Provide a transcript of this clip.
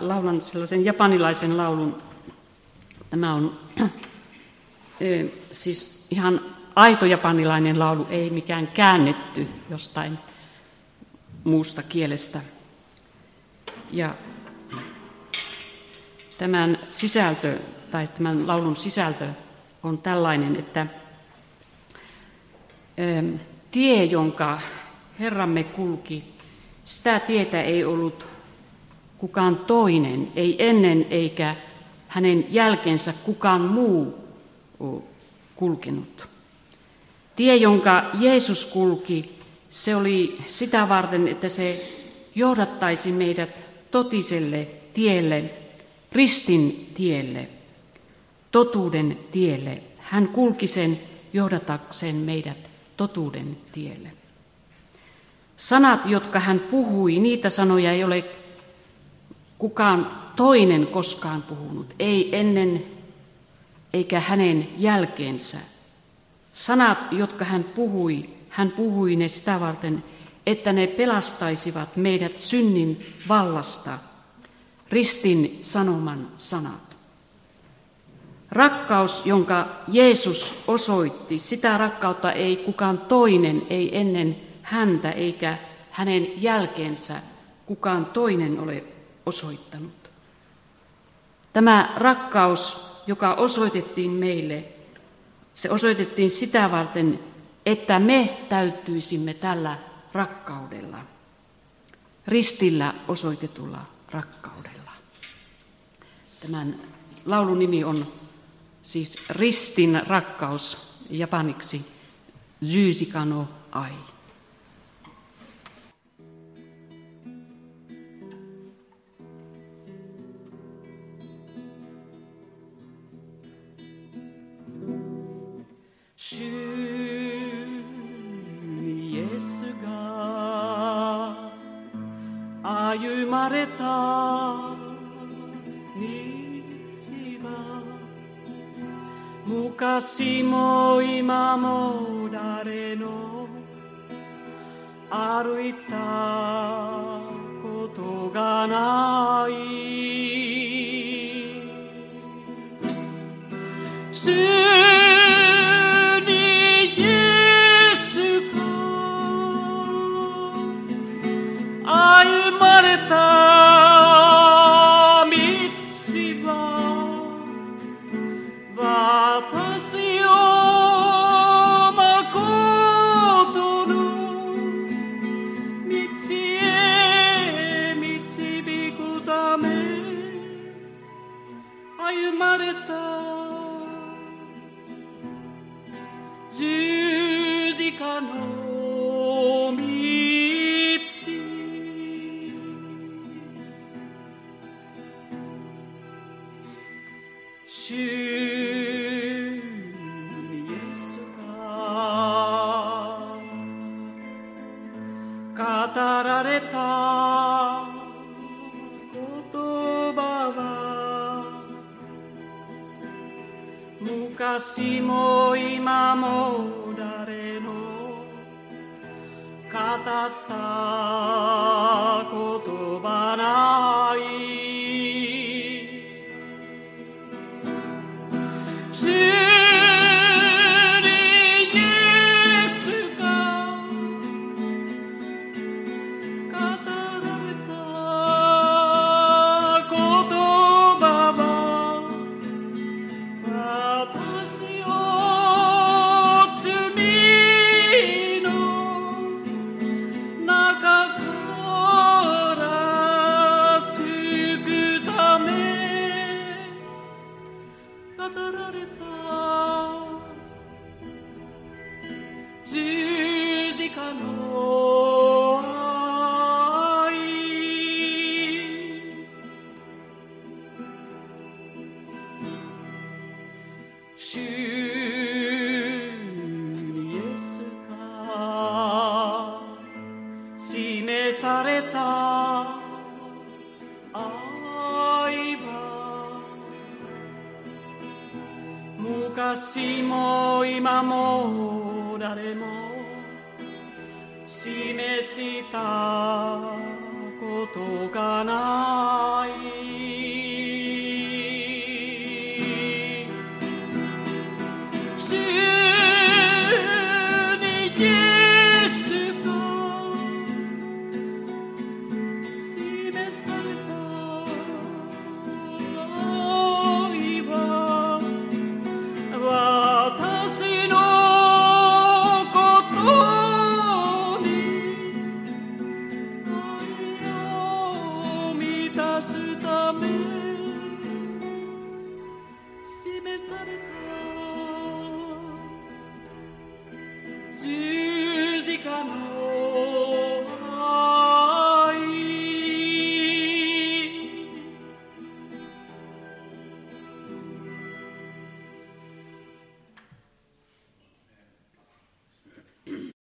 Laulan sellaisen japanilaisen laulun. Tämä on e, siis ihan aito japanilainen laulu, ei mikään käännetty jostain muusta kielestä. Ja tämän sisältö, tai tämän laulun sisältö on tällainen, että tie, jonka Herramme kulki, sitä tietä ei ollut kukaan toinen, ei ennen eikä hänen jälkensä kukaan muu kulkenut. Tie, jonka Jeesus kulki, se oli sitä varten, että se johdattaisi meidät totiselle tielle, ristin tielle, totuuden tielle. Hän kulki sen johdatakseen meidät totuuden tielle. Sanat, jotka hän puhui, niitä sanoja ei ole kukaan toinen koskaan puhunut, ei ennen eikä hänen jälkeensä. Sanat, jotka hän puhui, hän puhui ne sitä varten, että ne pelastaisivat meidät synnin vallasta, ristin sanoman sanat. Rakkaus, jonka Jeesus osoitti, sitä rakkautta ei kukaan toinen, ei ennen häntä eikä hänen jälkeensä kukaan toinen ole osoittanut. Tämä rakkaus, joka osoitettiin meille, se osoitettiin sitä varten, että me täyttyisimme tällä rakkaudella, ristillä osoitetulla rakkaudella. Tämän laulun nimi on siis Ristin rakkaus, japaniksi Zysikano Ai. 歩まれた道は昔も今も誰の歩いたことがない。まれた。十字架の道。主イエスが語られた。昔も今も誰の語った up れた。愛は。昔も今も誰も示したことがない。said it